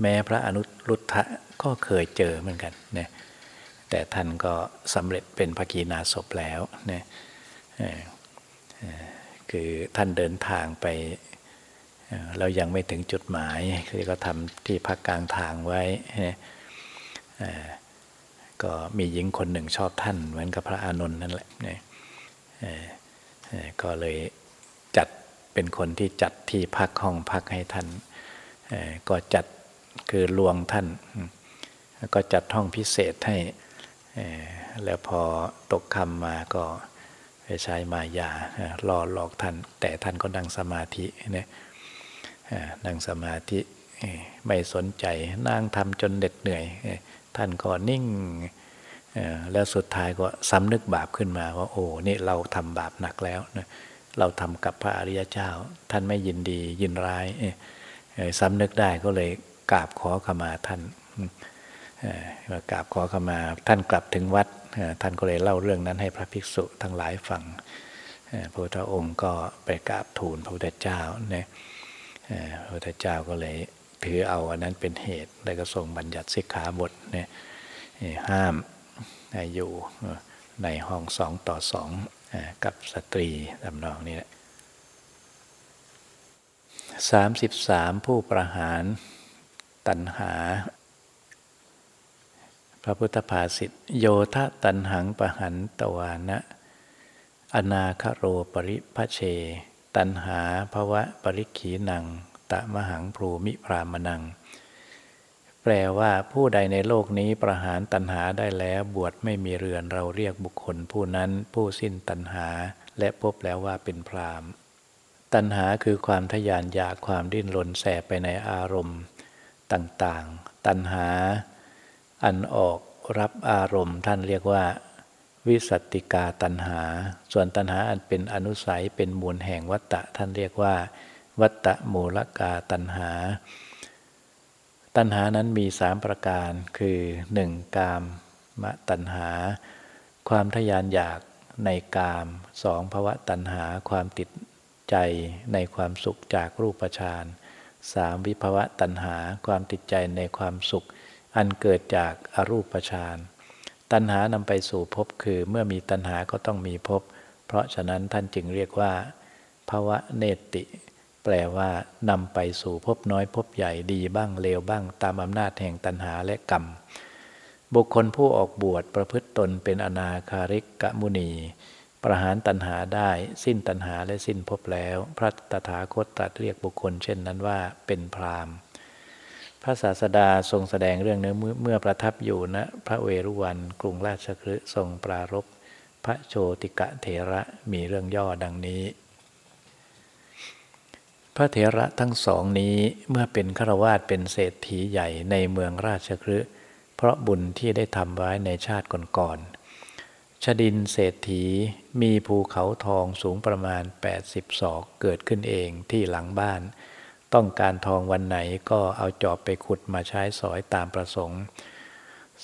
แม้พระอนุรุทธะก็เคยเจอเหมือนกันเนี่ยแต่ท่านก็สำเร็จเป็นพระกีนาศพแล้วเนี่ยคือท่านเดินทางไปเรายังไม่ถึงจุดหมายคือก็ทำที่พักกลางทางไว้ ก็มีหญิงคนหนึ่งชอบท่าน เหมือนกับพระอานนท์นั่นแหละเนี่ยก็เลยจัดเป็นคนที่จัดที่พักห้องพักให้ท่านก็จัดคือลวงท่าน ก็จัดห้องพิเศษให้แล้วพอตกคำมาก็ไปใช้มายาล่อหลอกท่าน แต่ท่านก็นั่งสมาธิเนี่ยนั่งสมาธิไม่สนใจนั่งทำจนเหน็ดเหนื่อย ท่านก็นิ่งแล้วสุดท้ายก็สำนึกบาปขึ้นมาว่าโอ้นี่เราทำบาปหนักแล้วนะเราทำกับพระอริยเจ้า ท่านไม่ยินดียินร้ายสำนึกได้ก็เลยกราบขอขมาท่านกราบขอขมาท่านกลับถึงวัดท่านก็เลยเล่าเรื่องนั้นให้พระภิกษุทั้งหลายฟังพระพุทธองค์ก็ไปกราบทูลพระพุทธเจ้าเนี่ยพระพุทธเจ้าก็เลย ถือเอาอันนั้นเป็นเหตุ แล้วก็ทรงบัญญัติสิกขาบทเนี่ยห้ามอยู่ในห้องสองต่อสองกับสตรีลำนองนี้แหละสามสิบสามผู้ประหารตัณหา พระพุทธภาษิตโยทะตันหังประหันตวานะ อนาคโรปริพเช ตันหาภวะปริขีนัง ตะมหังพรูมิพรามนัง แปลว่าผู้ใดในโลกนี้ประหารตัณหาได้แล้วบวชไม่มีเรือนเราเรียกบุคคล ผู้นั้นผู้สิ้นตัณหา และพบแล้วว่าเป็นพรามตัณหาคือความทยานอยากความดิ้นรนแสบไปในอารมณ์ต่างๆ ตัณหา อันออกรับอารมณ์ท่านเรียกว่า วิสตติกาตัณหา ส่วนตัณหาอันเป็นอนุสัยเป็นมูลแห่งวัตตะท่านเรียกว่า วัตตะมูลกาตัณหา ตัณหานั้นมีสามประการคือหนึ่งกามมะตัณหา ความทยานอยากในกามสองภวะตัณหาความติดใจในความสุขจากรูปฌานสามวิภวะตัณหาความติดใจในความสุข อันเกิดจากอรูปฌานตัณหานำไปสู่ภพคือเมื่อมีตัณหาก็ต้องมีภพเพราะฉะนั้นท่านจึงเรียกว่าภวะเนติ แปลว่านำไปสู่ภพน้อยภพใหญ่ดีบ้างเลวบ้างตามอำนาจแห่งตัณหาและกรรม บุคคลผู้ออกบวชประพฤติตนเป็นอนาคาริกกะมุนี ประหารตัณหาได้สิ้นตัณหาและสิ้นภพแล้ว พระตถาคตตรัสเรียกบุคคลเช่นนั้นว่าเป็นพรามพระศาสดาทรงแสดงเรื่องเนื้อเมื่อประทับอยู่ณนะพระเวรุวันกรุงราชคฤห์ทรงปรารบพระโชติกะเถระมีเรื่องย่อดังนี้ พระเถระทั้งสองนี้เมื่อเป็นฆราวาสเป็นเศรษฐีใหญ่ในเมืองราชคฤห์เพราะบุญที่ได้ทำไว้ในชาติก่อนๆชดินเศรษฐีมีภูเขาทองสูงประมาณ 80 ศอกเกิดขึ้นเองที่หลังบ้าน ต้องการทองวันไหนก็เอาจอบไปขุดมาใช้สอยตามประสงค์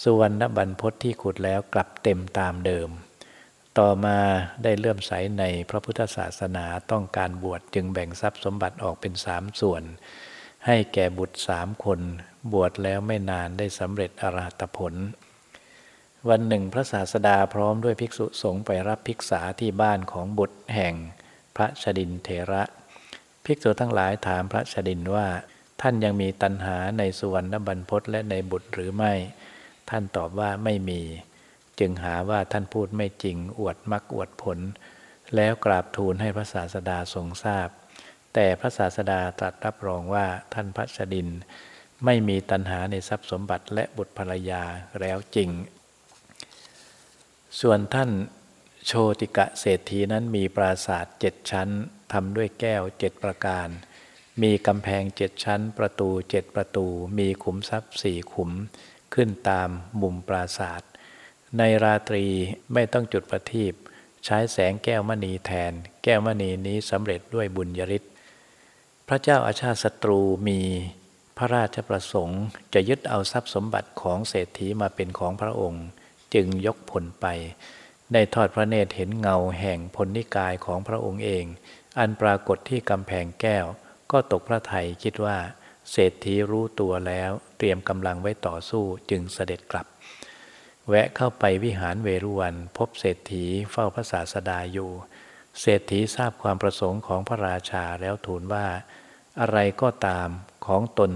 สุวรรณบรรพศที่ขุดแล้วกลับเต็มตามเดิม ต่อมาได้เลื่อมใสในพระพุทธศาสนาต้องการบวชจึงแบ่งทรัพย์สมบัติออกเป็นสามส่วน ให้แก่บุตรสามคน บวชแล้วไม่นานได้สำเร็จอรหัตผล วันหนึ่งพระศาสดาพร้อมด้วยภิกษุสงฆ์ไปรับภิกษาที่บ้านของบุตรแห่งพระชดินเถระ ภิกษุทั้งหลายถามพระชดินว่า ท่านยังมีตัณหาในสุวรรณบรรพศและในบุตรหรือไม่ ท่านตอบว่าไม่มี จึงหาว่าท่านพูดไม่จริง อวดมักอวดผล แล้วกราบทูลให้พระศาสดาทรงทราบ แต่พระศาสดาตรัสรับรองว่าท่านพระชดิน ไม่มีตัณหาในทรัพย์สมบัติและบุตรภรรยาแล้วจริง ส่วนท่านโชติกะเศรษฐีนั้นมีปราสาทเจ็ดชั้นทำด้วยแก้วเจ็ดประการ มีกำแพงเจ็ดชั้น ประตูเจ็ดประตู มีขุมทรัพย์สี่ขุม ขึ้นตามมุมปราสาท ในราตรีไม่ต้องจุดประทีปใช้แสงแก้วมณีแทน แก้วมณีนี้สำเร็จด้วยบุญยริศพระเจ้าอาชาติศัตรูมีพระราชประสงค์จะยึดเอาทรัพย์สมบัติของเศรษฐีมาเป็นของพระองค์ จึงยกผลไป ได้ทอดพระเนตรเห็นเงาแห่งพลนิกายของพระองค์เอง อันปรากฏที่กำแพงแก้ว ก็ตกพระไทยคิดว่า เศรษฐีรู้ตัวแล้ว เตรียมกำลังไว้ต่อสู้จึงเสด็จกลับ แวะเข้าไปวิหารเวรุวัน พบเศรษฐีเฝ้าพระศาสดาอยู่ เศรษฐีทราบความประสงค์ของพระราชาแล้วทูลว่า อะไรก็ตามของตน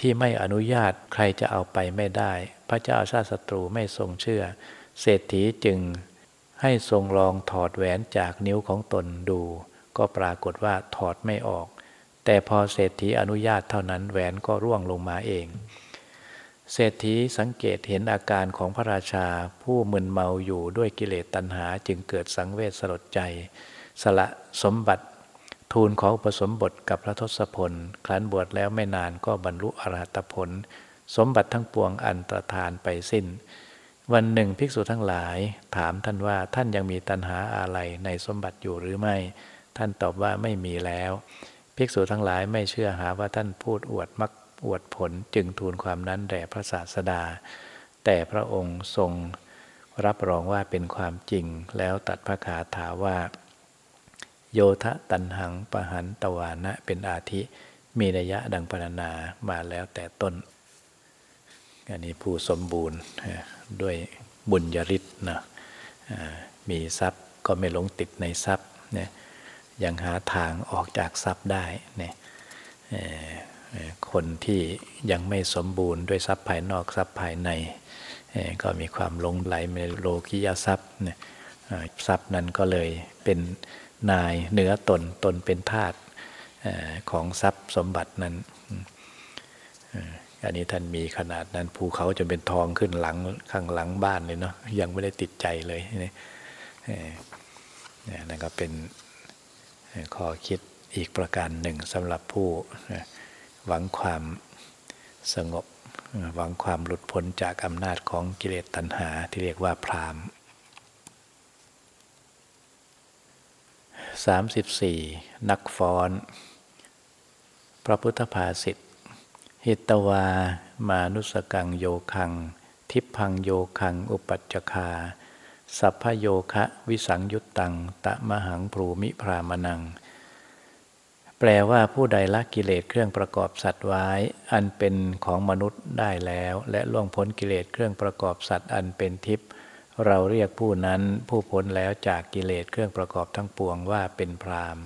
ที่ไม่อนุญาตใครจะเอาไปไม่ได้ พระเจ้าชาติศัตรูไม่ทรงเชื่อ เศรษฐีจึงให้ทรงลองถอดแหวนจากนิ้วของตนดู ก็ปรากฏว่าถอดไม่ออก แต่พอเศรษฐีอนุญาตเท่านั้นแหวนก็ร่วงลงมาเอง เศรษฐีสังเกตเห็นอาการของพระราชาผู้มึนเมาอยู่ด้วยกิเลสตัณหาจึงเกิดสังเวชสลดใจ สละสมบัติ ทูลขออุปสมบทกับพระทศพล ครั้นบวชแล้วไม่นานก็บรรลุอรหัตผล สมบัติทั้งปวงอันตรธานไปสิ้น วันหนึ่งภิกษุทั้งหลาย ถามท่านว่าท่านยังมีตัณหาอะไรในสมบัติอยู่หรือไม่ ท่านตอบว่าไม่มีแล้ว ภิกษุทั้งหลายไม่เชื่อหาว่าท่านพูดอวดมัก อวดผลจึงทูลความนั้นแด่พระศาสดา แต่พระองค์ทรงรับรองว่าเป็นความจริงแล้วตัดพระคาถาว่า โยทะตันหังปหันตวานะเป็นอาทิ มีนัยะดังพรรณนามาแล้วแต่ต้น อันนี้ผู้สมบูรณ์ด้วยบุญญาริศนะมีทรัพย์ก็ไม่หลงติดในทรัพย์เนี่ยยังหาทางออกจากทรัพย์ได้เนี่ย คนที่ยังไม่สมบูรณ์ด้วยทรัพย์ภายนอกทรัพย์ภายใน ก็มีความลงไหลในโลกิยทรัพย์ทรัพย์นั้นก็เลยเป็นนายเหนือตนตนเป็นทาสของทรัพย์สมบัตินั้นอันนี้ท่านมีขนาดนั้นภูเขาจะเป็นทองขึ้นหลังข้างหลังบ้านเลยเนาะยังไม่ได้ติดใจเลยนี่นั่นก็เป็นข้อคิดอีกประการหนึ่งสำหรับผู้ หวังความสงบ หวังความหลุดพ้นจากอำนาจของกิเลสตัณหาที่เรียกว่าพรามสามสิบสี่นักฟ้อน พระพุทธภาษิตหิตวา มานุสกังโยคัง ทิพังโยคัง อุปัจจคา สัพพโยคะ วิสังยุตตัง ตะมหังพรูมิพรามนัง แปลว่าผู้ใดละกิเลสเครื่องประกอบสัตว์ไว้ อันเป็นของมนุษย์ได้แล้ว และล่วงพ้นกิเลสเครื่องประกอบสัตว์อันเป็นทิพย์เราเรียกผู้นั้นผู้พ้นแล้วจากกิเลสเครื่องประกอบทั้งปวงว่าเป็นพราม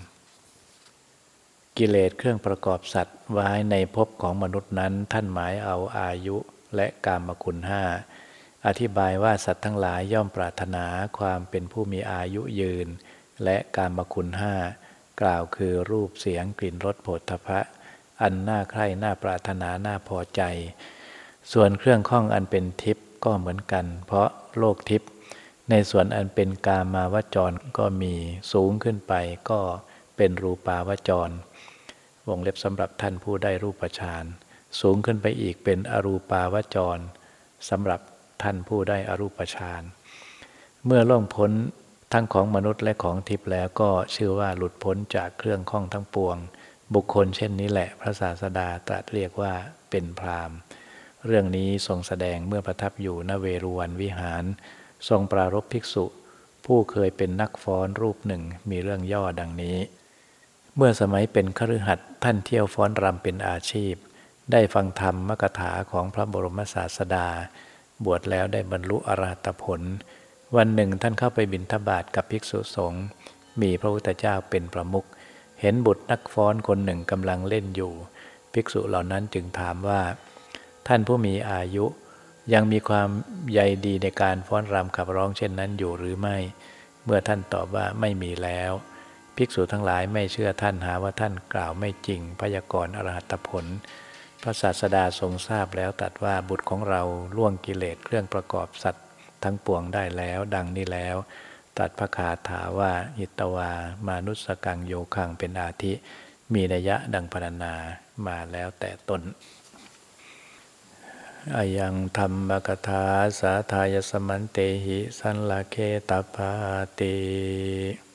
กิเลสเครื่องประกอบสัตว์ไว้ในภพของมนุษย์นั้น ท่านหมายเอาอายุและกามคุณห้าอธิบายว่าสัตว์ทั้งหลายย่อมปรารถนาความเป็นผู้มีอายุยืน และกามคุณห้า กล่าวคือรูปเสียงกลิ่นรสโผฏฐพะ อันน่าใคร่น่าปรารถนาน่าพอใจ ส่วนเครื่องข้องอันเป็นทิพย์ก็เหมือนกัน เพราะโลกทิพย์ในส่วนอันเป็นกามาวจรก็มีสูงขึ้นไปก็เป็นรูปาวจร วงเล็บสำหรับท่านผู้ได้รูปฌานสูงขึ้นไปอีกเป็นอรูปาวจรสำหรับท่านผู้ได้อรูปฌานเมื่อล่วงพ้น ทั้งของมนุษย์และของทิพย์แล้วก็ชื่อว่าหลุดพ้นจากเครื่องข้องทั้งปวง บุคคลเช่นนี้แหละพระศาสดาตรัสเรียกว่าเป็นพรามเรื่องนี้ทรงแสดงเมื่อประทับอยู่ณเวรุวันวิหาร ทรงปรารบภิกษุ ผู้เคยเป็นนักฟ้อนรูปหนึ่งมีเรื่องย่อดังนี้ เมื่อสมัยเป็นคฤหัสถ์ท่านเที่ยวฟ้อนรำเป็นอาชีพ ได้ฟังธรรมมกถาของพระบรมศาสดา บวชแล้วได้บรรลุอรหัตผล วันหนึ่งท่านเข้าไปบิณฑบาตกับภิกษุสงฆ์มีพระพุทธเจ้าเป็นประมุขเห็นบุตรนักฟ้อนคนหนึ่งกำลังเล่นอยู่ ภิกษุเหล่านั้นจึงถามว่า ท่านผู้มีอายุ ยังมีความใยดีในการฟ้อนรำขับร้องเช่นนั้นอยู่หรือไม่ เมื่อท่านตอบว่าไม่มีแล้ว ภิกษุทั้งหลายไม่เชื่อท่านหาว่าท่านกล่าวไม่จริงพยากรณ์อรหัตผลพระศาสดาทรงทราบแล้วตัดว่าบุตรของเราล่วงกิเลสเครื่องประกอบสัตว ทั้งปวงได้แล้ว ดังนี้แล้ว ตัดพระคาถาว่าอิตวา มานุสกังโยคังเป็นอาทิ มีนัยะดังพรรณนามาแล้วแต่ตนอายังธรรมกถาสาทายสมันเตหิ สันลาเคตาปาติ